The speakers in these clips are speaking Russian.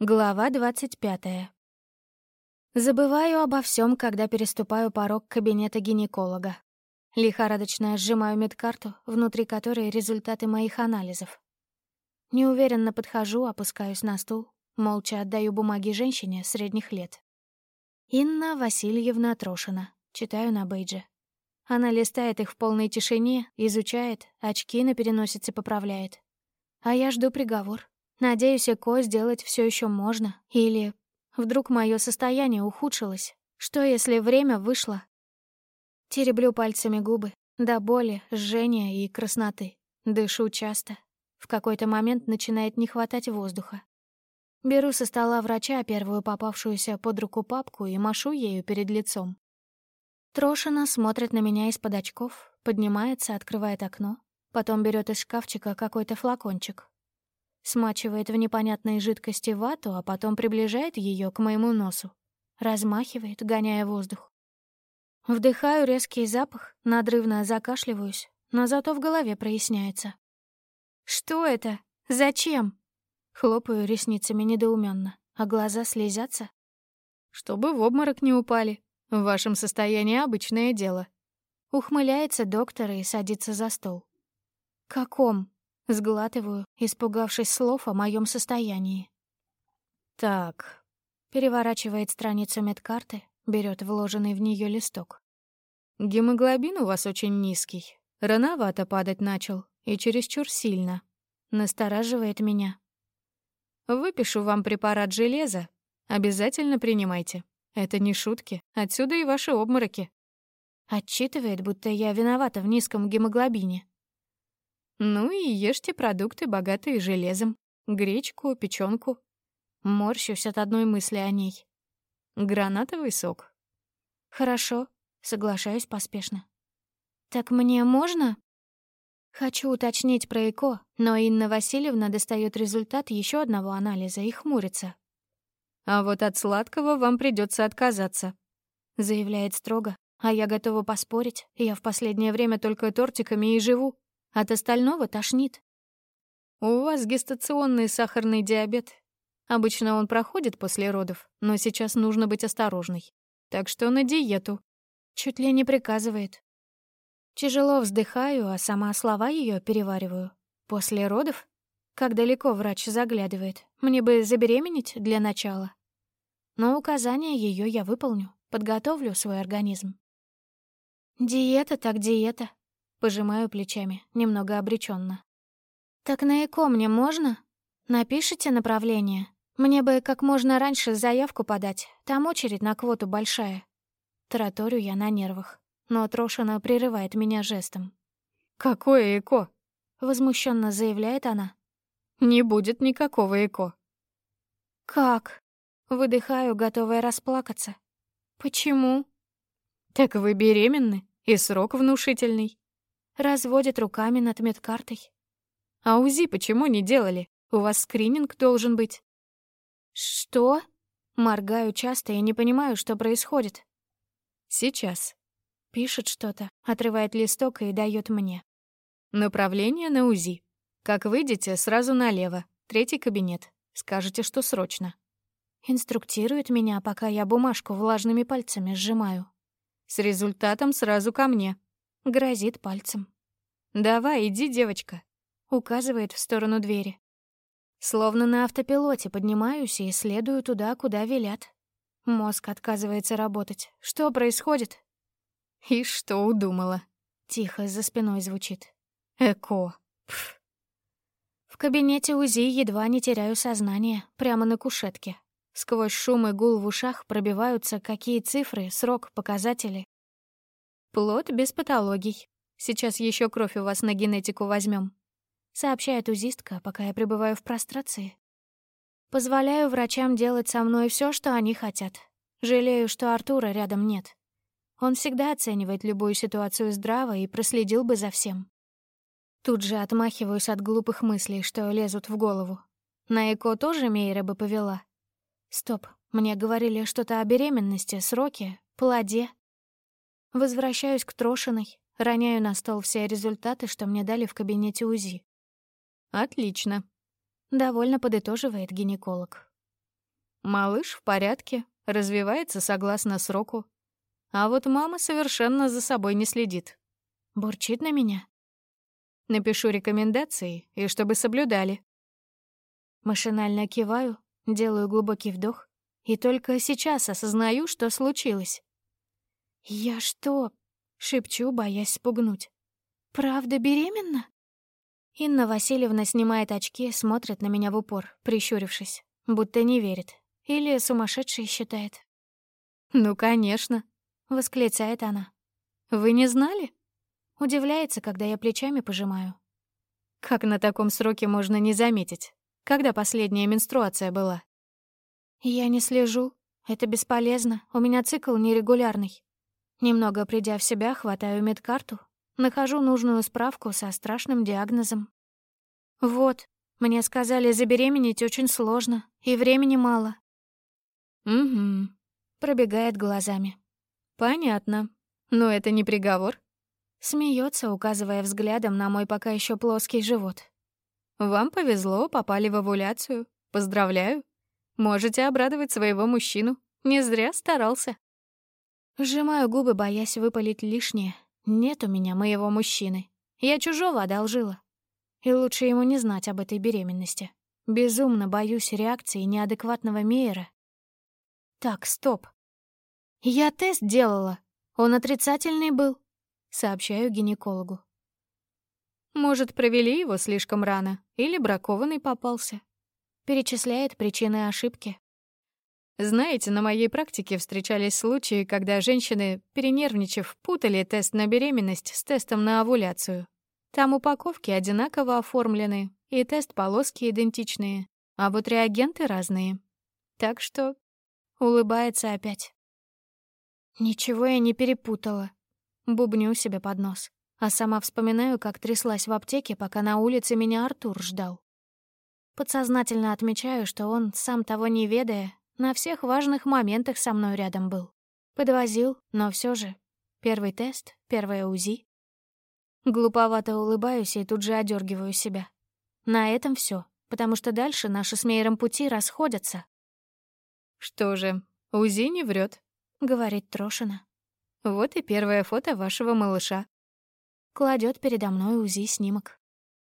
Глава двадцать пятая. Забываю обо всем, когда переступаю порог кабинета гинеколога. Лихорадочно сжимаю медкарту, внутри которой результаты моих анализов. Неуверенно подхожу, опускаюсь на стул, молча отдаю бумаги женщине средних лет. Инна Васильевна Трошина. Читаю на бейдже. Она листает их в полной тишине, изучает, очки на переносице поправляет. А я жду приговор. Надеюсь, ЭКО сделать все еще можно. Или вдруг мое состояние ухудшилось. Что, если время вышло? Тереблю пальцами губы. До боли, жжения и красноты. Дышу часто. В какой-то момент начинает не хватать воздуха. Беру со стола врача первую попавшуюся под руку папку и машу ею перед лицом. Трошина смотрит на меня из-под очков, поднимается, открывает окно, потом берет из шкафчика какой-то флакончик, смачивает в непонятной жидкости вату, а потом приближает ее к моему носу, размахивает, гоняя воздух. Вдыхаю резкий запах, надрывно закашливаюсь, но зато в голове проясняется. «Что это? Зачем?» Хлопаю ресницами недоуменно, а глаза слезятся. «Чтобы в обморок не упали. В вашем состоянии обычное дело». Ухмыляется доктор и садится за стол. «Каком?» Сглатываю, испугавшись слов о моем состоянии. «Так», — переворачивает страницу медкарты, берет вложенный в нее листок. «Гемоглобин у вас очень низкий. Рановато падать начал и чересчур сильно. Настораживает меня. Выпишу вам препарат железа. Обязательно принимайте. Это не шутки, отсюда и ваши обмороки». Отчитывает, будто я виновата в низком гемоглобине. Ну и ешьте продукты, богатые железом. Гречку, печёнку. Морщусь от одной мысли о ней. Гранатовый сок. Хорошо, соглашаюсь поспешно. Так мне можно? Хочу уточнить про ЭКО, но Инна Васильевна достает результат еще одного анализа и хмурится. А вот от сладкого вам придется отказаться, заявляет строго, а я готова поспорить, я в последнее время только тортиками и живу. От остального тошнит. У вас гестационный сахарный диабет. Обычно он проходит после родов, но сейчас нужно быть осторожной. Так что на диету. Чуть ли не приказывает. Тяжело вздыхаю, а сама слова ее перевариваю. После родов? Как далеко врач заглядывает. Мне бы забеременеть для начала. Но указания ее я выполню, подготовлю свой организм. Диета так диета. Пожимаю плечами, немного обреченно. «Так на ЭКО мне можно? Напишите направление. Мне бы как можно раньше заявку подать, там очередь на квоту большая». Тараторю я на нервах, но Трошина прерывает меня жестом. «Какое ЭКО?» — возмущенно заявляет она. «Не будет никакого ЭКО». «Как?» — выдыхаю, готовая расплакаться. «Почему?» «Так вы беременны, и срок внушительный разводит руками над медкартой. «А УЗИ почему не делали? У вас скрининг должен быть». «Что?» Моргаю часто и не понимаю, что происходит. «Сейчас». Пишет что-то, отрывает листок и дает мне. «Направление на УЗИ. Как выйдете, сразу налево. Третий кабинет. Скажете, что срочно». Инструктирует меня, пока я бумажку влажными пальцами сжимаю. «С результатом сразу ко мне», Грозит пальцем. «Давай, иди, девочка», — указывает в сторону двери. Словно на автопилоте поднимаюсь и следую туда, куда велят. Мозг отказывается работать. Что происходит? И что удумала? Тихо за спиной звучит. Эко. Пф. В кабинете УЗИ едва не теряю сознание, прямо на кушетке. Сквозь шум и гул в ушах пробиваются какие цифры, срок, показатели. Плод без патологий. Сейчас еще кровь у вас на генетику возьмем, сообщает узистка, пока я пребываю в прострации. Позволяю врачам делать со мной все, что они хотят. Жалею, что Артура рядом нет. Он всегда оценивает любую ситуацию здраво и проследил бы за всем. Тут же отмахиваюсь от глупых мыслей, что лезут в голову. На ЭКО тоже Мейра бы повела. Стоп, мне говорили что-то о беременности, сроке, плоде. Возвращаюсь к Трошиной, роняю на стол все результаты, что мне дали в кабинете УЗИ. «Отлично», — довольно подытоживает гинеколог. Малыш в порядке, развивается согласно сроку. А вот мама совершенно за собой не следит. Бурчит на меня. Напишу рекомендации, и чтобы соблюдали. Машинально киваю, делаю глубокий вдох, и только сейчас осознаю, что случилось. «Я что?» — шепчу, боясь спугнуть. «Правда беременна?» Инна Васильевна снимает очки, смотрит на меня в упор, прищурившись, будто не верит. Или сумасшедшей считает. «Ну, конечно», — восклицает она. «Вы не знали?» Удивляется, когда я плечами пожимаю. «Как на таком сроке можно не заметить? Когда последняя менструация была?» «Я не слежу. Это бесполезно. У меня цикл нерегулярный. Немного придя в себя, хватаю медкарту, нахожу нужную справку со страшным диагнозом. Вот, мне сказали, забеременеть очень сложно, и времени мало. «Угу», — пробегает глазами. «Понятно. Но это не приговор?» Смеется, указывая взглядом на мой пока еще плоский живот. «Вам повезло, попали в овуляцию. Поздравляю. Можете обрадовать своего мужчину. Не зря старался». Сжимаю губы, боясь выпалить лишнее. Нет у меня моего мужчины. Я чужого одолжила. И лучше ему не знать об этой беременности. Безумно боюсь реакции неадекватного Мейера. Так, стоп. Я тест делала. Он отрицательный был. Сообщаю гинекологу. Может, провели его слишком рано, или бракованный попался. Перечисляет причины ошибки. Знаете, на моей практике встречались случаи, когда женщины, перенервничав, путали тест на беременность с тестом на овуляцию. Там упаковки одинаково оформлены, и тест-полоски идентичные, а вот реагенты разные. Так что улыбается опять. Ничего я не перепутала. Бубню себе под нос, а сама вспоминаю, как тряслась в аптеке, пока на улице меня Артур ждал. Подсознательно отмечаю, что он, сам того не ведая, на всех важных моментах со мной рядом был. Подвозил, но все же. Первый тест, первое УЗИ. Глуповато улыбаюсь и тут же одергиваю себя. На этом все, потому что дальше наши с Мейером пути расходятся. «Что же, УЗИ не врет, говорит Трошина. «Вот и первое фото вашего малыша». Кладет передо мной УЗИ снимок.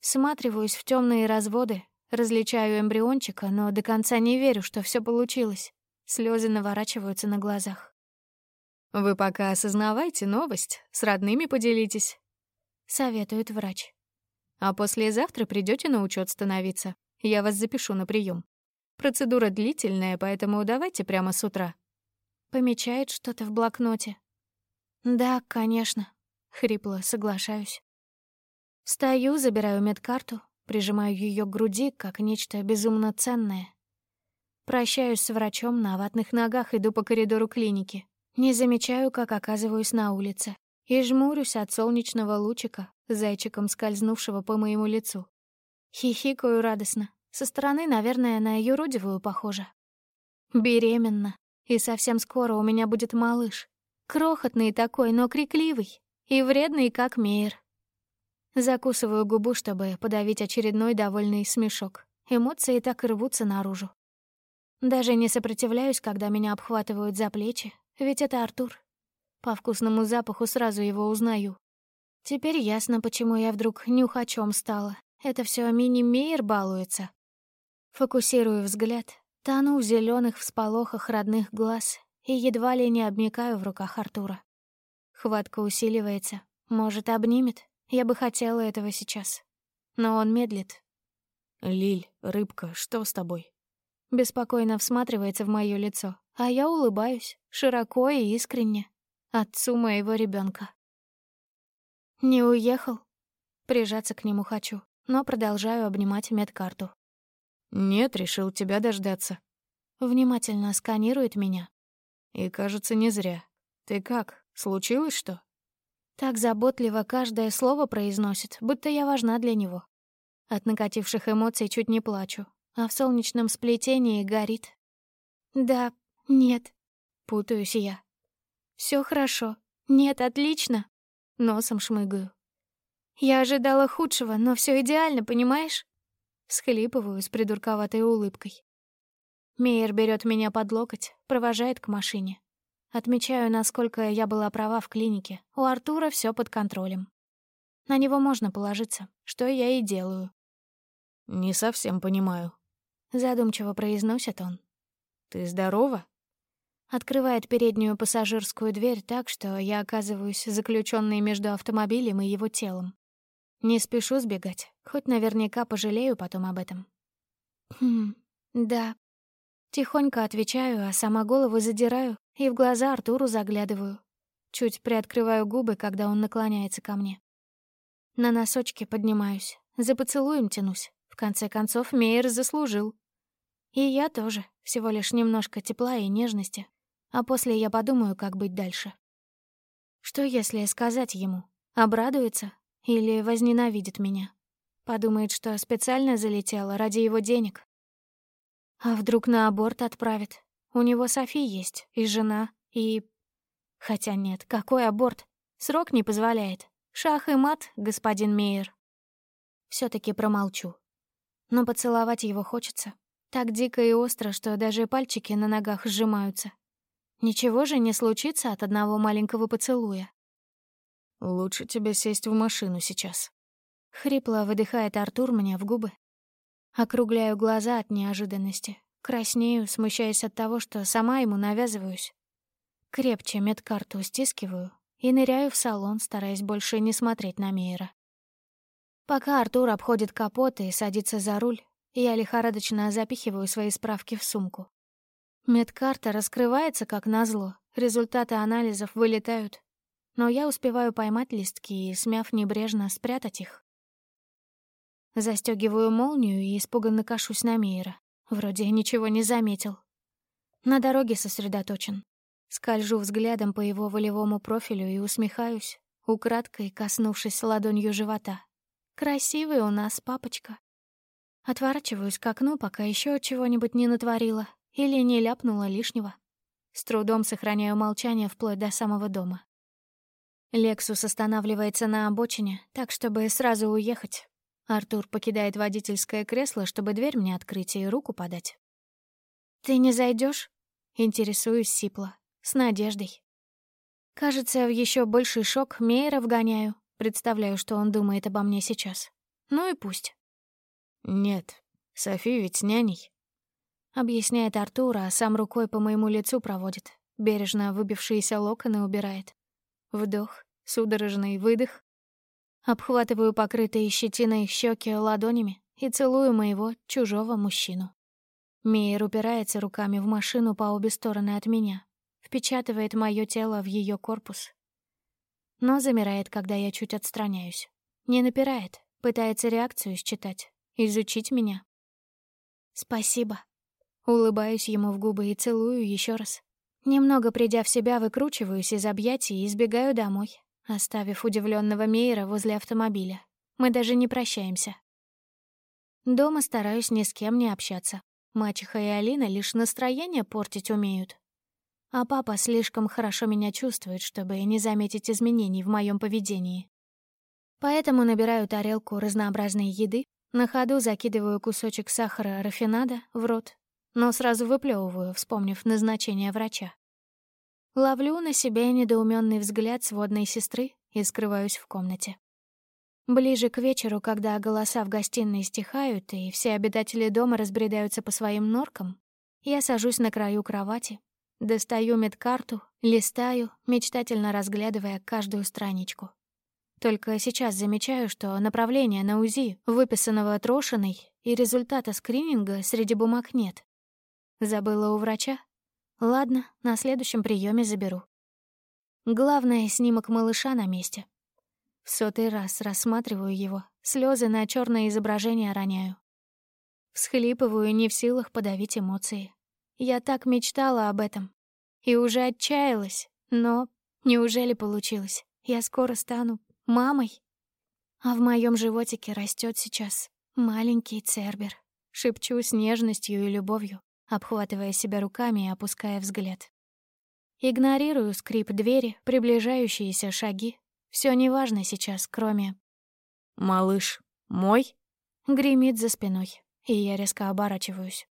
Всматриваюсь в темные разводы, Различаю эмбриончика, но до конца не верю, что все получилось. Слезы наворачиваются на глазах. «Вы пока осознавайте новость, с родными поделитесь», — советует врач. «А послезавтра придете на учет становиться. Я вас запишу на прием. Процедура длительная, поэтому давайте прямо с утра». Помечает что-то в блокноте. «Да, конечно», — хрипло соглашаюсь. Встаю, забираю медкарту, прижимаю ее к груди, как нечто безумно ценное. Прощаюсь с врачом, на ватных ногах иду по коридору клиники. Не замечаю, как оказываюсь на улице. И жмурюсь от солнечного лучика, зайчиком скользнувшего по моему лицу. Хихикаю радостно. Со стороны, наверное, на юродивую похоже. Беременна. И совсем скоро у меня будет малыш. Крохотный такой, но крикливый. И вредный, как Мейер. Закусываю губу, чтобы подавить очередной довольный смешок. Эмоции так рвутся наружу. Даже не сопротивляюсь, когда меня обхватывают за плечи, ведь это Артур. По вкусному запаху сразу его узнаю. Теперь ясно, почему я вдруг нюхачом стала. Это все мини-мейер балуется. Фокусирую взгляд, тону в зеленых всполохах родных глаз и едва ли не обмикаю в руках Артура. Хватка усиливается. Может, обнимет? Я бы хотела этого сейчас. Но он медлит. «Лиль, рыбка, что с тобой?» Беспокойно всматривается в мое лицо, а я улыбаюсь, широко и искренне, отцу моего ребенка. Не уехал? Прижаться к нему хочу, но продолжаю обнимать медкарту. «Нет, решил тебя дождаться». Внимательно сканирует меня. «И кажется, не зря. Ты как, случилось что?» Так заботливо каждое слово произносит, будто я важна для него. От накативших эмоций чуть не плачу, а в солнечном сплетении горит. Да, нет, путаюсь я. Все хорошо. Нет, отлично. Носом шмыгаю. Я ожидала худшего, но все идеально, понимаешь? Схлипываю с придурковатой улыбкой. Мейер берет меня под локоть, провожает к машине. Отмечаю, насколько я была права в клинике. У Артура все под контролем. На него можно положиться, что я и делаю. «Не совсем понимаю», — задумчиво произносит он. «Ты здорова?» Открывает переднюю пассажирскую дверь так, что я оказываюсь заключенной между автомобилем и его телом. Не спешу сбегать, хоть наверняка пожалею потом об этом. Хм, да, Тихонько отвечаю, а сама голову задираю и в глаза Артуру заглядываю. Чуть приоткрываю губы, когда он наклоняется ко мне. На носочки поднимаюсь, за поцелуем тянусь. В конце концов, Мейер заслужил. И я тоже, всего лишь немножко тепла и нежности. А после я подумаю, как быть дальше. Что если сказать ему? Обрадуется или возненавидит меня? Подумает, что специально залетела ради его денег, а вдруг на аборт отправит? У него Софи есть, и жена, и... Хотя нет, какой аборт? Срок не позволяет. Шах и мат, господин Мейер. все таки промолчу. Но поцеловать его хочется. Так дико и остро, что даже пальчики на ногах сжимаются. Ничего же не случится от одного маленького поцелуя. «Лучше тебе сесть в машину сейчас». Хрипло выдыхает Артур мне в губы, Округляю глаза от неожиданности. Краснею, смущаясь от того, что сама ему навязываюсь. Крепче медкарту стискиваю и ныряю в салон, стараясь больше не смотреть на Мейера. Пока Артур обходит капот и садится за руль, я лихорадочно запихиваю свои справки в сумку. Медкарта раскрывается как назло, результаты анализов вылетают. Но я успеваю поймать листки и, смяв небрежно, спрятать их. Застёгиваю молнию и испуганно кашусь на Мейера. Вроде ничего не заметил. На дороге сосредоточен. Скольжу взглядом по его волевому профилю и усмехаюсь, украдкой коснувшись ладонью живота. Красивый у нас папочка. Отворачиваюсь к окну, пока еще чего-нибудь не натворила или не ляпнула лишнего. С трудом сохраняю молчание вплоть до самого дома. Лексус останавливается на обочине, так, чтобы сразу уехать, Артур покидает водительское кресло, чтобы дверь мне открыть и руку подать. «Ты не зайдешь? Интересуюсь сипло, с надеждой. Кажется, в еще больший шок Мейера вгоняю. Представляю, что он думает обо мне сейчас. Ну и пусть. «Нет, Софи ведь няней», — объясняет Артур, а сам рукой по моему лицу проводит, бережно выбившиеся локоны убирает. Вдох, судорожный выдох, Обхватываю покрытые щетиной щеки ладонями и целую моего чужого мужчину. Мейер упирается руками в машину по обе стороны от меня, впечатывает мое тело в ее корпус. Но замирает, когда я чуть отстраняюсь. Не напирает, пытается реакцию считать, изучить меня. «Спасибо». Улыбаюсь ему в губы и целую еще раз. Немного придя в себя, выкручиваюсь из объятий и избегаю домой, оставив удивленного Мейера возле автомобиля. Мы даже не прощаемся. Дома стараюсь ни с кем не общаться. Мачеха и Алина лишь настроение портить умеют. А папа слишком хорошо меня чувствует, чтобы не заметить изменений в моем поведении. Поэтому набираю тарелку разнообразной еды, на ходу закидываю кусочек сахара рафинада в рот, но сразу выплевываю, вспомнив назначение врача. Ловлю на себе недоуменный взгляд сводной сестры и скрываюсь в комнате. Ближе к вечеру, когда голоса в гостиной стихают и все обитатели дома разбредаются по своим норкам, я сажусь на краю кровати, достаю медкарту, листаю, мечтательно разглядывая каждую страничку. Только сейчас замечаю, что направление на УЗИ, выписанного Трошиной, и результата скрининга среди бумаг нет. Забыла у врача? Ладно, на следующем приеме заберу. Главное, снимок малыша на месте. В сотый раз рассматриваю его, слезы на черное изображение роняю. Всхлипываю, не в силах подавить эмоции. Я так мечтала об этом. И уже отчаялась, но неужели получилось? Я скоро стану мамой. А в моем животике растет сейчас маленький цербер. Шепчу с нежностью и любовью обхватывая себя руками и опуская взгляд. Игнорирую скрип двери, приближающиеся шаги. Все неважно сейчас, кроме... «Малыш, мой?» Гремит за спиной, и я резко оборачиваюсь.